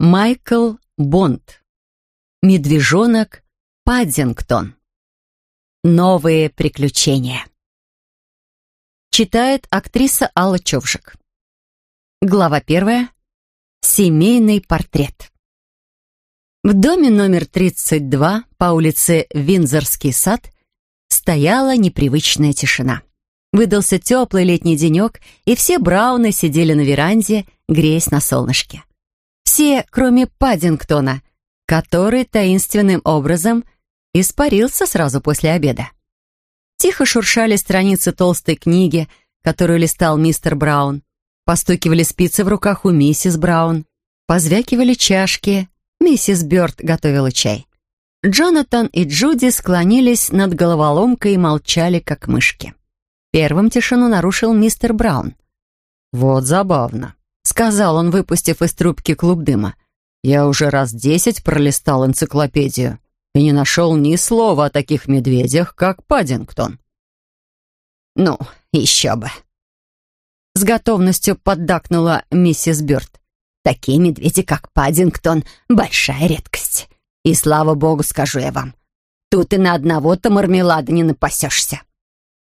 Майкл Бонд. Медвежонок Паддингтон. Новые приключения. Читает актриса Алла Човжик. Глава первая. Семейный портрет. В доме номер 32 по улице Винзорский сад стояла непривычная тишина. Выдался теплый летний денек, и все брауны сидели на веранде, греясь на солнышке. Все, кроме Паддингтона, который таинственным образом испарился сразу после обеда. Тихо шуршали страницы толстой книги, которую листал мистер Браун. Постукивали спицы в руках у миссис Браун. Позвякивали чашки. Миссис Бёрд готовила чай. Джонатан и Джуди склонились над головоломкой и молчали, как мышки. Первым тишину нарушил мистер Браун. «Вот забавно», — сказал он, выпустив из трубки клуб дыма. «Я уже раз десять пролистал энциклопедию и не нашел ни слова о таких медведях, как Паддингтон». «Ну, еще бы», — с готовностью поддакнула миссис Бёрд. «Такие медведи, как Паддингтон, большая редкость. И слава богу, скажу я вам, тут и на одного-то мармелада не напасешься».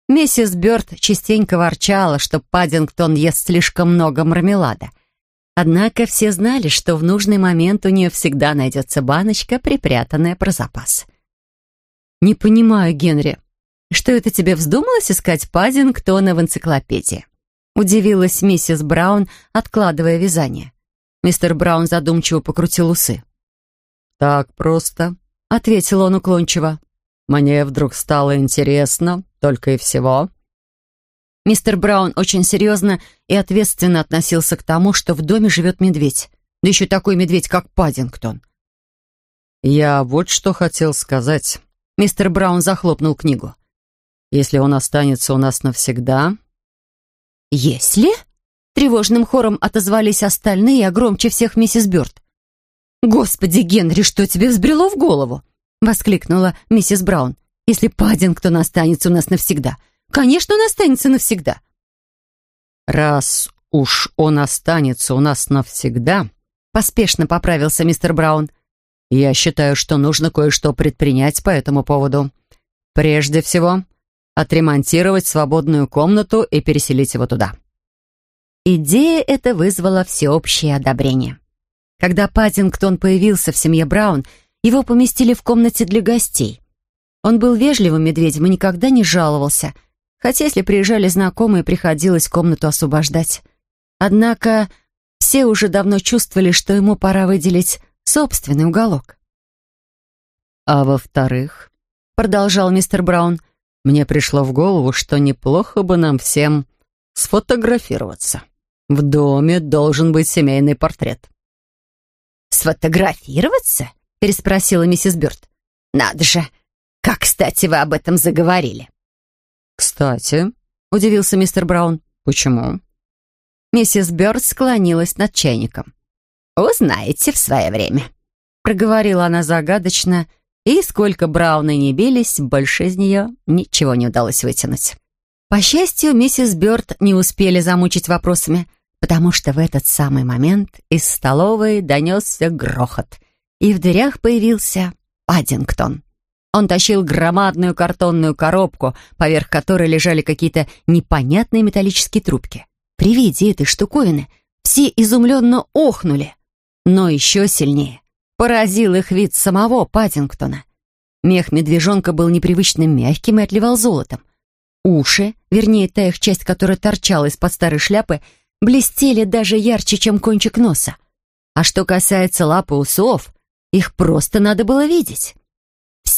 Миссис Бёрд частенько ворчала, что Паддингтон ест слишком много мармелада. Однако все знали, что в нужный момент у нее всегда найдется баночка, припрятанная про запас. «Не понимаю, Генри, что это тебе вздумалось искать Паддингтона в энциклопедии?» Удивилась миссис Браун, откладывая вязание. Мистер Браун задумчиво покрутил усы. «Так просто», — ответил он уклончиво. «Мне вдруг стало интересно, только и всего». Мистер Браун очень серьезно и ответственно относился к тому, что в доме живет медведь. Да еще такой медведь, как Паддингтон. «Я вот что хотел сказать». Мистер Браун захлопнул книгу. «Если он останется у нас навсегда...» «Если?» Тревожным хором отозвались остальные, а громче всех миссис Бёрд. «Господи, Генри, что тебе взбрело в голову?» — воскликнула миссис Браун если Паддингтон останется у нас навсегда. Конечно, он останется навсегда. Раз уж он останется у нас навсегда, поспешно поправился мистер Браун. Я считаю, что нужно кое-что предпринять по этому поводу. Прежде всего, отремонтировать свободную комнату и переселить его туда. Идея эта вызвала всеобщее одобрение. Когда Паддингтон появился в семье Браун, его поместили в комнате для гостей. Он был вежливым медведем и никогда не жаловался, хотя если приезжали знакомые, приходилось комнату освобождать. Однако все уже давно чувствовали, что ему пора выделить собственный уголок. «А во-вторых», — продолжал мистер Браун, «мне пришло в голову, что неплохо бы нам всем сфотографироваться. В доме должен быть семейный портрет». «Сфотографироваться?» — переспросила миссис Бёрд. «Надо же, как, кстати, вы об этом заговорили?» «Кстати», — удивился мистер Браун. «Почему?» Миссис Бёрд склонилась над чайником. «Узнаете в свое время», — проговорила она загадочно, и сколько Брауны не бились, больше из нее ничего не удалось вытянуть. По счастью, миссис Бёрд не успели замучить вопросами, потому что в этот самый момент из столовой донесся грохот, и в дверях появился Паддингтон. Он тащил громадную картонную коробку, поверх которой лежали какие-то непонятные металлические трубки. При виде этой штуковины все изумленно охнули. Но еще сильнее поразил их вид самого Паттингтона. Мех медвежонка был непривычно мягким и отливал золотом. Уши, вернее, та их часть, которая торчала из-под старой шляпы, блестели даже ярче, чем кончик носа. А что касается лапы усов, их просто надо было видеть.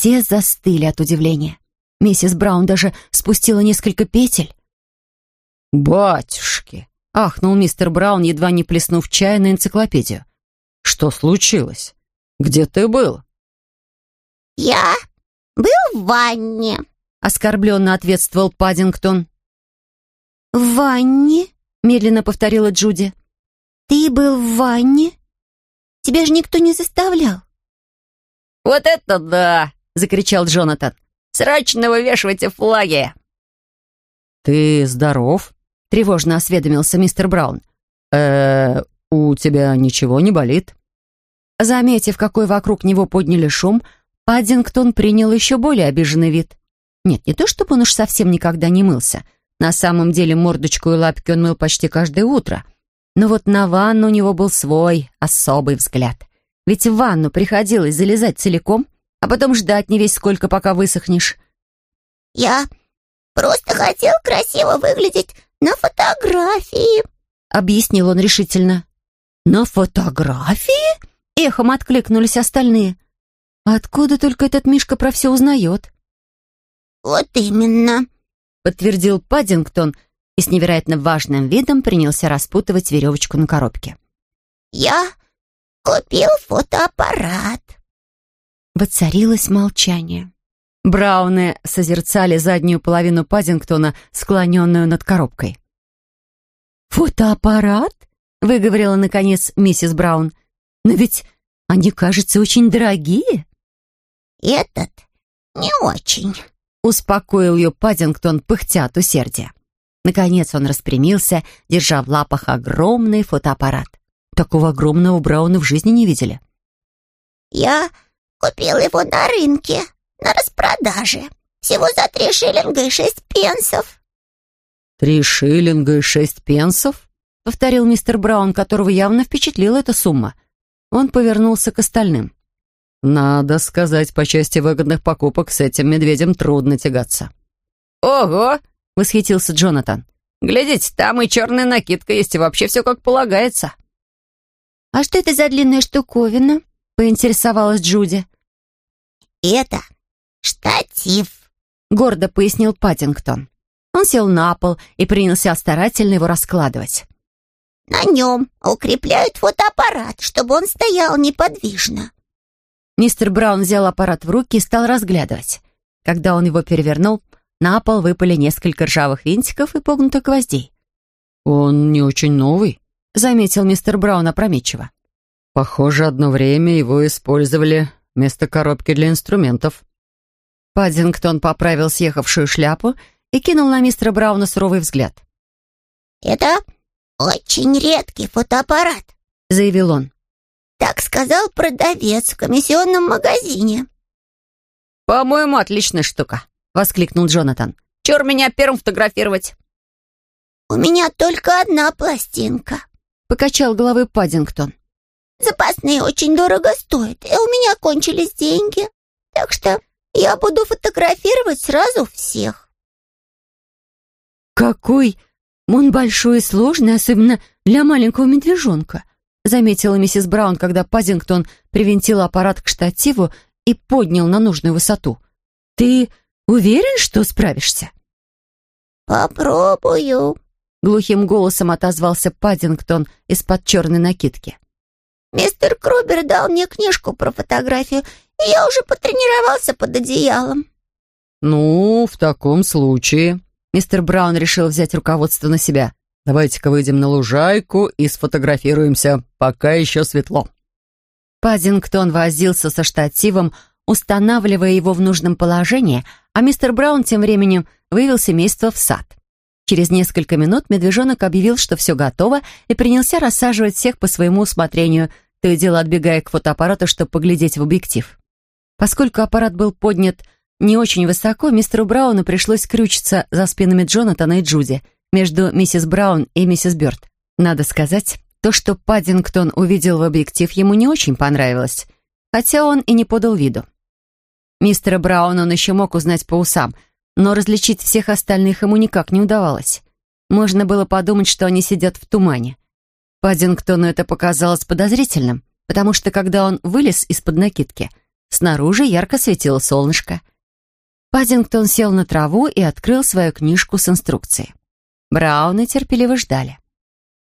Все застыли от удивления. Миссис Браун даже спустила несколько петель. «Батюшки!» — ахнул мистер Браун, едва не плеснув чая на энциклопедию. «Что случилось? Где ты был?» «Я был в ванне», — оскорбленно ответствовал Паддингтон. «В ванне?» — медленно повторила Джуди. «Ты был в ванне? Тебя же никто не заставлял». «Вот это да!» — закричал Джонатан. «Срочно вывешивайте флаги!» «Ты здоров?» — тревожно осведомился мистер Браун. э у тебя ничего не болит?» Заметив, какой вокруг него подняли шум, Паддингтон принял еще более обиженный вид. Нет, не то чтобы он уж совсем никогда не мылся. На самом деле мордочку и лапки он мыл почти каждое утро. Но вот на ванну у него был свой особый взгляд. Ведь в ванну приходилось залезать целиком, а потом ждать не весь сколько, пока высохнешь. «Я просто хотел красиво выглядеть на фотографии», — объяснил он решительно. «На фотографии?» — эхом откликнулись остальные. «Откуда только этот Мишка про все узнает?» «Вот именно», — подтвердил Паддингтон и с невероятно важным видом принялся распутывать веревочку на коробке. «Я купил фотоаппарат». Воцарилось молчание. Брауны созерцали заднюю половину Паддингтона, склоненную над коробкой. «Фотоаппарат?» — выговорила, наконец, миссис Браун. «Но ведь они, кажется, очень дорогие». «Этот не очень», — успокоил ее Паддингтон, пыхтя от усердия. Наконец он распрямился, держа в лапах огромный фотоаппарат. Такого огромного Брауна в жизни не видели. «Я купил его на рынке, на распродаже. Всего за три шиллинга и шесть пенсов». «Три шиллинга и шесть пенсов?» — повторил мистер Браун, которого явно впечатлила эта сумма. Он повернулся к остальным. «Надо сказать, по части выгодных покупок с этим медведем трудно тягаться». «Ого!» — восхитился Джонатан. «Глядите, там и черная накидка есть, и вообще все как полагается». «А что это за длинная штуковина?» — поинтересовалась Джуди. «Это штатив», — гордо пояснил Паттингтон. Он сел на пол и принялся старательно его раскладывать. «На нем укрепляют фотоаппарат, чтобы он стоял неподвижно». Мистер Браун взял аппарат в руки и стал разглядывать. Когда он его перевернул, на пол выпали несколько ржавых винтиков и погнутых гвоздей. «Он не очень новый», — заметил мистер Браун опрометчиво. «Похоже, одно время его использовали вместо коробки для инструментов». Паддингтон поправил съехавшую шляпу и кинул на мистера Брауна суровый взгляд. «Это очень редкий фотоаппарат», — заявил он. «Так сказал продавец в комиссионном магазине». «По-моему, отличная штука», — воскликнул Джонатан. «Чур меня первым фотографировать?» «У меня только одна пластинка», — покачал головой Паддингтон. «Запасные очень дорого стоят, и у меня кончились деньги, так что я буду фотографировать сразу всех». «Какой он большой и сложный, особенно для маленького медвежонка», заметила миссис Браун, когда Паддингтон привинтил аппарат к штативу и поднял на нужную высоту. «Ты Уверен, что справишься?» «Попробую», — глухим голосом отозвался Паддингтон из-под черной накидки. «Мистер Крубер дал мне книжку про фотографию, и я уже потренировался под одеялом». «Ну, в таком случае...» Мистер Браун решил взять руководство на себя. «Давайте-ка выйдем на лужайку и сфотографируемся, пока еще светло». Паддингтон возился со штативом, устанавливая его в нужном положении, а мистер Браун тем временем вывел семейство в сад. Через несколько минут медвежонок объявил, что все готово, и принялся рассаживать всех по своему усмотрению, то и дело отбегая к фотоаппарату, чтобы поглядеть в объектив. Поскольку аппарат был поднят не очень высоко, мистеру Брауну пришлось крючиться за спинами Джонатана и Джуди, между миссис Браун и миссис Бёрд. Надо сказать, то, что Паддингтон увидел в объектив, ему не очень понравилось, хотя он и не подал виду. Мистера Брауна он еще мог узнать по усам, но различить всех остальных ему никак не удавалось. Можно было подумать, что они сидят в тумане. Паддингтону это показалось подозрительным, потому что когда он вылез из-под накидки, снаружи ярко светило солнышко. Паддингтон сел на траву и открыл свою книжку с инструкцией. Брауны терпеливо ждали.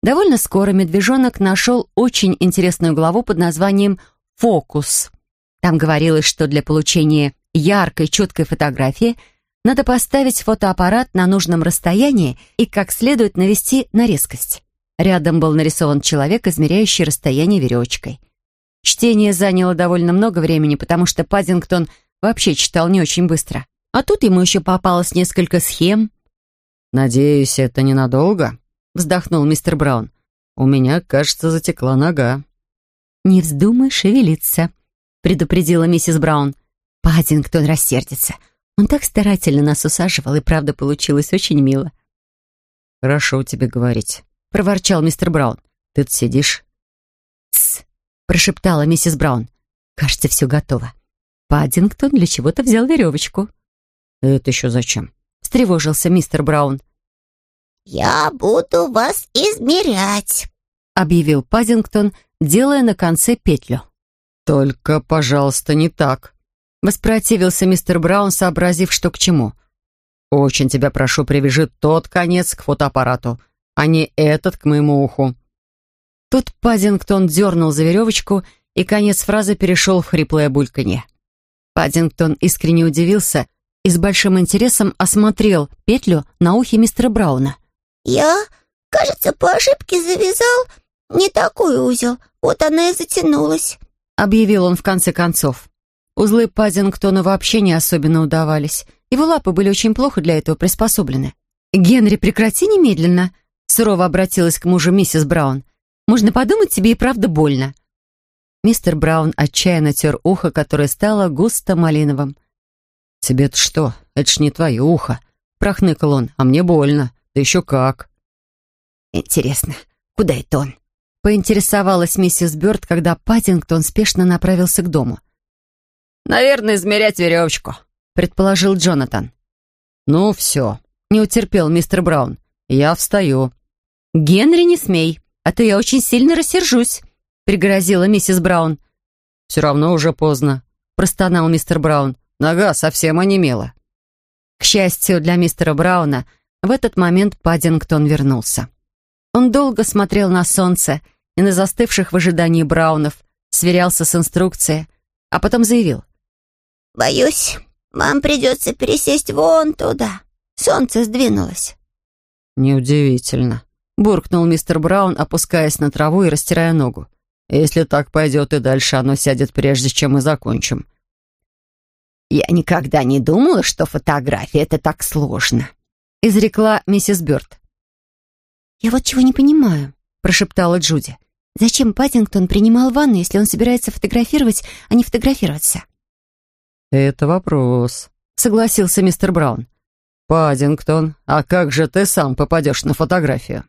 Довольно скоро медвежонок нашел очень интересную главу под названием «Фокус». Там говорилось, что для получения яркой, четкой фотографии надо поставить фотоаппарат на нужном расстоянии и как следует навести на резкость. Рядом был нарисован человек, измеряющий расстояние веревочкой. Чтение заняло довольно много времени, потому что Паддингтон вообще читал не очень быстро. А тут ему еще попалось несколько схем. «Надеюсь, это ненадолго?» — вздохнул мистер Браун. «У меня, кажется, затекла нога». «Не вздумай шевелиться», — предупредила миссис Браун. «Паддингтон рассердится. Он так старательно нас усаживал, и правда получилось очень мило». «Хорошо тебе говорить», — проворчал мистер Браун. «Ты тут сидишь?» «Тсс», — прошептала миссис Браун. «Кажется, все готово. Паддингтон для чего-то взял веревочку». «Это еще зачем?» — встревожился мистер Браун. «Я буду вас измерять», — объявил Паддингтон, делая на конце петлю. «Только, пожалуйста, не так», — воспротивился мистер Браун, сообразив, что к чему. «Очень тебя прошу, привяжи тот конец к фотоаппарату, а не этот к моему уху». Тут Паддингтон дернул за веревочку, и конец фразы перешел в хриплое бульканье. Паддингтон искренне удивился и с большим интересом осмотрел петлю на ухе мистера Брауна. «Я, кажется, по ошибке завязал не такой узел, вот она и затянулась», — объявил он в конце концов. Узлы Паддингтона вообще не особенно удавались. Его лапы были очень плохо для этого приспособлены. «Генри, прекрати немедленно!» — сурово обратилась к мужу миссис Браун. «Можно подумать, тебе и правда больно». Мистер Браун отчаянно тер ухо, которое стало густо малиновым. «Тебе-то что? Это ж не твое ухо!» — прохныкал он. «А мне больно. Да еще как!» «Интересно, куда это он?» — поинтересовалась миссис Бёрд, когда Паттингтон спешно направился к дому. «Наверное, измерять веревочку», — предположил Джонатан. «Ну все», — не утерпел мистер Браун. «Я встаю». «Генри, не смей, а то я очень сильно рассержусь», — пригрозила миссис Браун. «Все равно уже поздно», — простонал мистер Браун. «Нога совсем онемела». К счастью для мистера Брауна, в этот момент Паддингтон вернулся. Он долго смотрел на солнце и на застывших в ожидании Браунов, сверялся с инструкцией, а потом заявил. «Боюсь, вам придется пересесть вон туда. Солнце сдвинулось». «Неудивительно», — буркнул мистер Браун, опускаясь на траву и растирая ногу. «Если так пойдет и дальше, оно сядет прежде, чем мы закончим». «Я никогда не думала, что фотография — это так сложно», — изрекла миссис Бёрд. «Я вот чего не понимаю», — прошептала Джуди. «Зачем Паттингтон принимал ванну, если он собирается фотографировать, а не фотографироваться?» «Это вопрос», — согласился мистер Браун. «Паддингтон, а как же ты сам попадешь на фотографию?»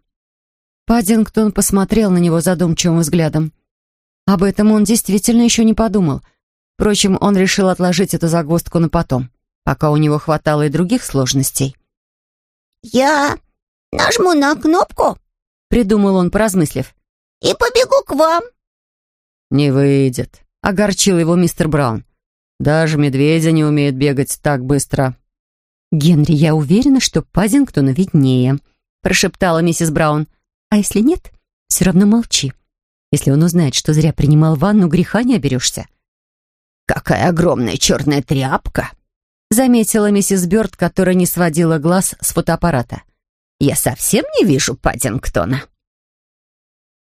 Паддингтон посмотрел на него задумчивым взглядом. Об этом он действительно еще не подумал. Впрочем, он решил отложить эту загвоздку на потом, пока у него хватало и других сложностей. «Я нажму на кнопку», — придумал он, поразмыслив, «и побегу к вам». «Не выйдет», — огорчил его мистер Браун. Даже медведя не умеет бегать так быстро. «Генри, я уверена, что Пазингтону виднее», — прошептала миссис Браун. «А если нет, все равно молчи. Если он узнает, что зря принимал ванну, греха не оберешься». «Какая огромная черная тряпка!» — заметила миссис Бёрд, которая не сводила глаз с фотоаппарата. «Я совсем не вижу Паддингтона».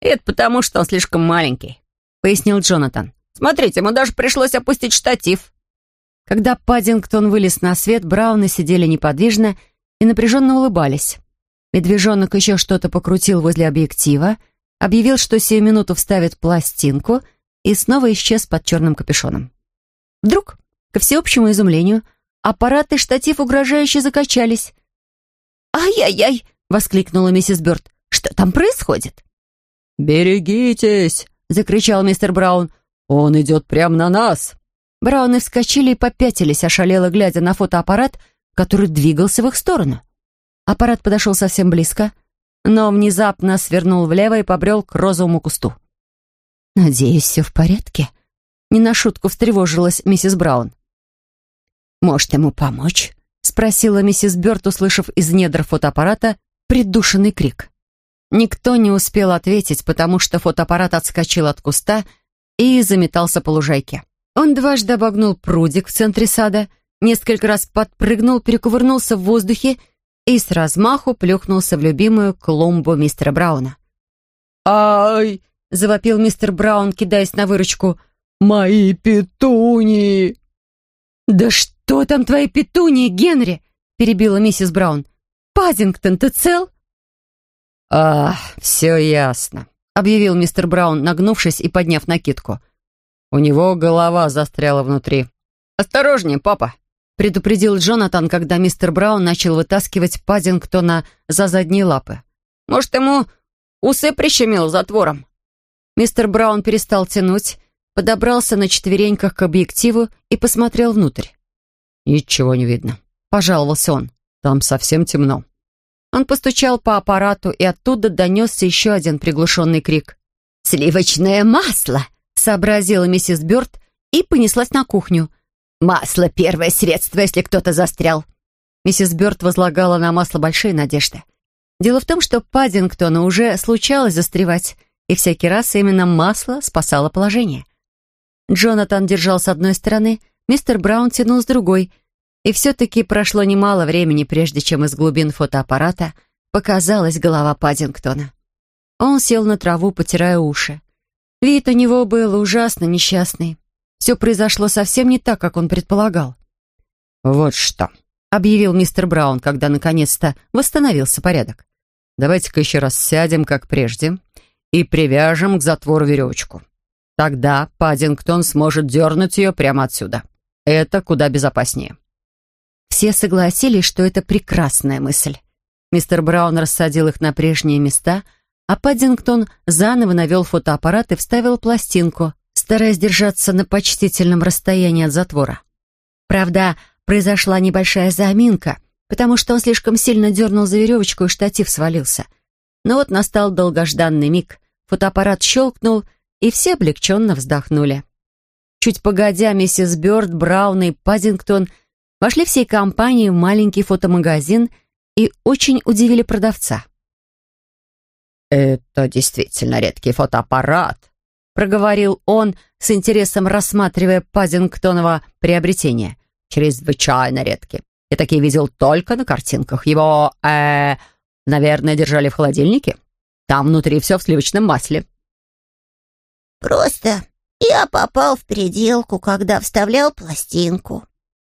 «Это потому, что он слишком маленький», — пояснил Джонатан. Смотрите, ему даже пришлось опустить штатив». Когда Паддингтон вылез на свет, Брауны сидели неподвижно и напряженно улыбались. Медвежонок еще что-то покрутил возле объектива, объявил, что сию минуту вставит пластинку и снова исчез под черным капюшоном. Вдруг, ко всеобщему изумлению, аппарат и штатив угрожающе закачались. «Ай-яй-яй!» — воскликнула миссис Бёрд. «Что там происходит?» «Берегитесь!» — закричал мистер Браун. «Он идет прямо на нас!» Брауны вскочили и попятились, ошалело глядя на фотоаппарат, который двигался в их сторону. Аппарат подошел совсем близко, но внезапно свернул влево и побрел к розовому кусту. «Надеюсь, все в порядке?» Не на шутку встревожилась миссис Браун. «Может, ему помочь?» — спросила миссис Бёрд, услышав из недр фотоаппарата придушенный крик. Никто не успел ответить, потому что фотоаппарат отскочил от куста и заметался по лужайке. Он дважды обогнул прудик в центре сада, несколько раз подпрыгнул, перекувырнулся в воздухе и с размаху плюхнулся в любимую клумбу мистера Брауна. «Ай!» — завопил мистер Браун, кидаясь на выручку. «Мои петунии!» «Да что там твои петунии, Генри?» — перебила миссис Браун. «Паддингтон, ты цел?» «А, все ясно», — объявил мистер Браун, нагнувшись и подняв накидку. «У него голова застряла внутри». «Осторожнее, папа!» — предупредил Джонатан, когда мистер Браун начал вытаскивать Паддингтона за задние лапы. «Может, ему усы прищемил затвором?» Мистер Браун перестал тянуть, подобрался на четвереньках к объективу и посмотрел внутрь. «Ничего не видно», — пожаловался он. «Там совсем темно». Он постучал по аппарату, и оттуда донесся еще один приглушенный крик. «Сливочное масло!» — сообразила миссис Бёрд и понеслась на кухню. «Масло — первое средство, если кто-то застрял». Миссис Бёрд возлагала на масло большие надежды. Дело в том, что Паддингтону уже случалось застревать, и всякий раз именно масло спасало положение. Джонатан держал с одной стороны, мистер Браун тянул с другой, и все-таки прошло немало времени, прежде чем из глубин фотоаппарата показалась голова Паддингтона. Он сел на траву, потирая уши. Вид у него был ужасно несчастный. Все произошло совсем не так, как он предполагал. «Вот что», — объявил мистер Браун, когда наконец-то восстановился порядок. «Давайте-ка еще раз сядем, как прежде, и привяжем к затвору веревочку. Тогда Паддингтон сможет дернуть ее прямо отсюда. Это куда безопаснее». Все согласились, что это прекрасная мысль. Мистер Браун рассадил их на прежние места, а Паддингтон заново навел фотоаппарат и вставил пластинку, стараясь держаться на почтительном расстоянии от затвора. Правда, произошла небольшая заминка, потому что он слишком сильно дернул за веревочку, и штатив свалился. Но вот настал долгожданный миг. Фотоаппарат щелкнул, и все облегченно вздохнули. Чуть погодя, миссис Бёрд, Браун и Паддингтон Вошли всей компанией в маленький фотомагазин и очень удивили продавца. «Это действительно редкий фотоаппарат», — проговорил он, с интересом рассматривая Пазингтонова приобретение. «Чрезвычайно редкий. Я такие видел только на картинках. Его, э, наверное, держали в холодильнике. Там внутри все в сливочном масле». «Просто я попал в переделку, когда вставлял пластинку»,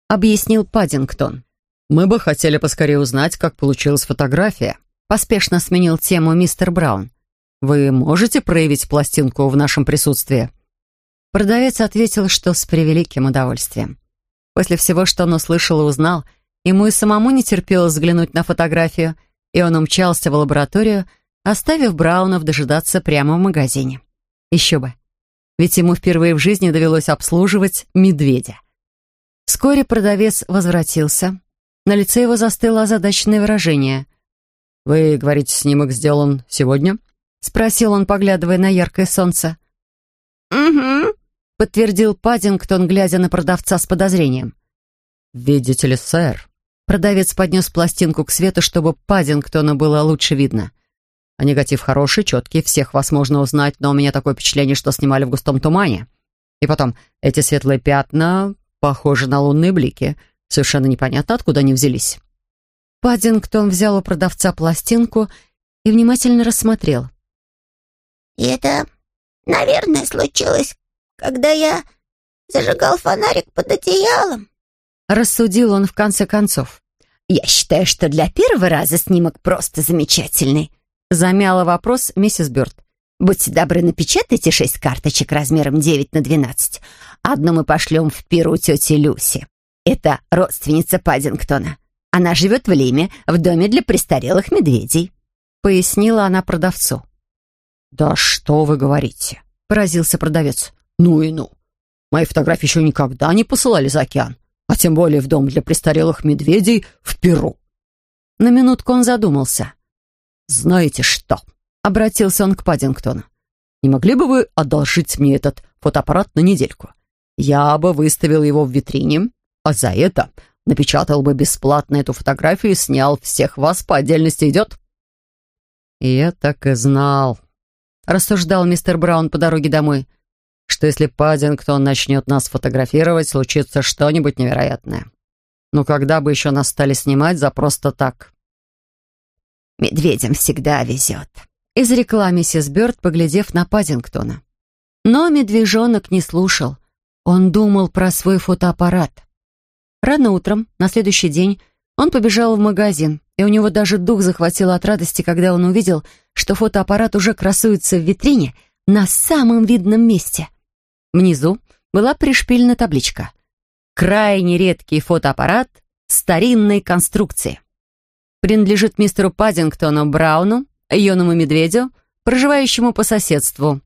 объяснил Паддингтон. «Мы бы хотели поскорее узнать, как получилась фотография», поспешно сменил тему мистер Браун. «Вы можете проявить пластинку в нашем присутствии?» Продавец ответил, что с превеликим удовольствием. После всего, что он услышал и узнал, ему и самому не терпелось взглянуть на фотографию, и он умчался в лабораторию, оставив Браунов дожидаться прямо в магазине. Еще бы. Ведь ему впервые в жизни довелось обслуживать медведя. Вскоре продавец возвратился. На лице его застыло озадаченное выражение. «Вы говорите, снимок сделан сегодня?» — спросил он, поглядывая на яркое солнце. «Угу», — подтвердил Паддингтон, глядя на продавца с подозрением. «Видите ли, сэр?» Продавец поднес пластинку к свету, чтобы Паддингтона было лучше видно. «А негатив хороший, четкий, всех вас можно узнать, но у меня такое впечатление, что снимали в густом тумане. И потом, эти светлые пятна Похоже на лунные блики. Совершенно непонятно, откуда они взялись. Паддингтон взял у продавца пластинку и внимательно рассмотрел. «Это, наверное, случилось, когда я зажигал фонарик под одеялом», рассудил он в конце концов. «Я считаю, что для первого раза снимок просто замечательный», замяла вопрос миссис Бёрд. Будьте добры, напечатайте шесть карточек размером 9 на 12. Одну мы пошлем в Перу тете Люси. Это родственница Паддингтона. Она живет в Лиме, в доме для престарелых медведей», — пояснила она продавцу. «Да что вы говорите?» — поразился продавец. «Ну и ну. Мои фотографии еще никогда не посылали за океан, а тем более в дом для престарелых медведей в Перу». На минутку он задумался. «Знаете что?» Обратился он к Паддингтону. «Не могли бы вы одолжить мне этот фотоаппарат на недельку? Я бы выставил его в витрине, а за это напечатал бы бесплатно эту фотографию и снял всех вас по отдельности. Идет?» «Я так и знал», — рассуждал мистер Браун по дороге домой, «что если Паддингтон начнет нас фотографировать, случится что-нибудь невероятное. Но когда бы еще нас стали снимать за просто так?» «Медведям всегда везет», изрекла миссис Бёрд, поглядев на Паддингтона. Но медвежонок не слушал. Он думал про свой фотоаппарат. Рано утром, на следующий день, он побежал в магазин, и у него даже дух захватило от радости, когда он увидел, что фотоаппарат уже красуется в витрине на самом видном месте. Внизу была пришпилена табличка «Крайне редкий фотоаппарат старинной конструкции». Принадлежит мистеру Паддингтону Брауну, юному медведю, проживающему по соседству.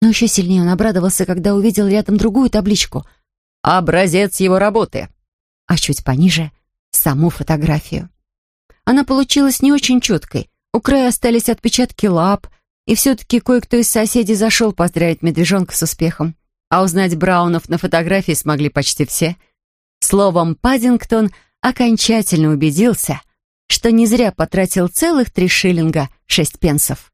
Но еще сильнее он обрадовался, когда увидел рядом другую табличку «Образец его работы», а чуть пониже — саму фотографию. Она получилась не очень четкой, у края остались отпечатки лап, и все-таки кое-кто из соседей зашел поздравить медвежонка с успехом. А узнать Браунов на фотографии смогли почти все. Словом, Паддингтон окончательно убедился, что не зря потратил целых три шиллинга шесть пенсов.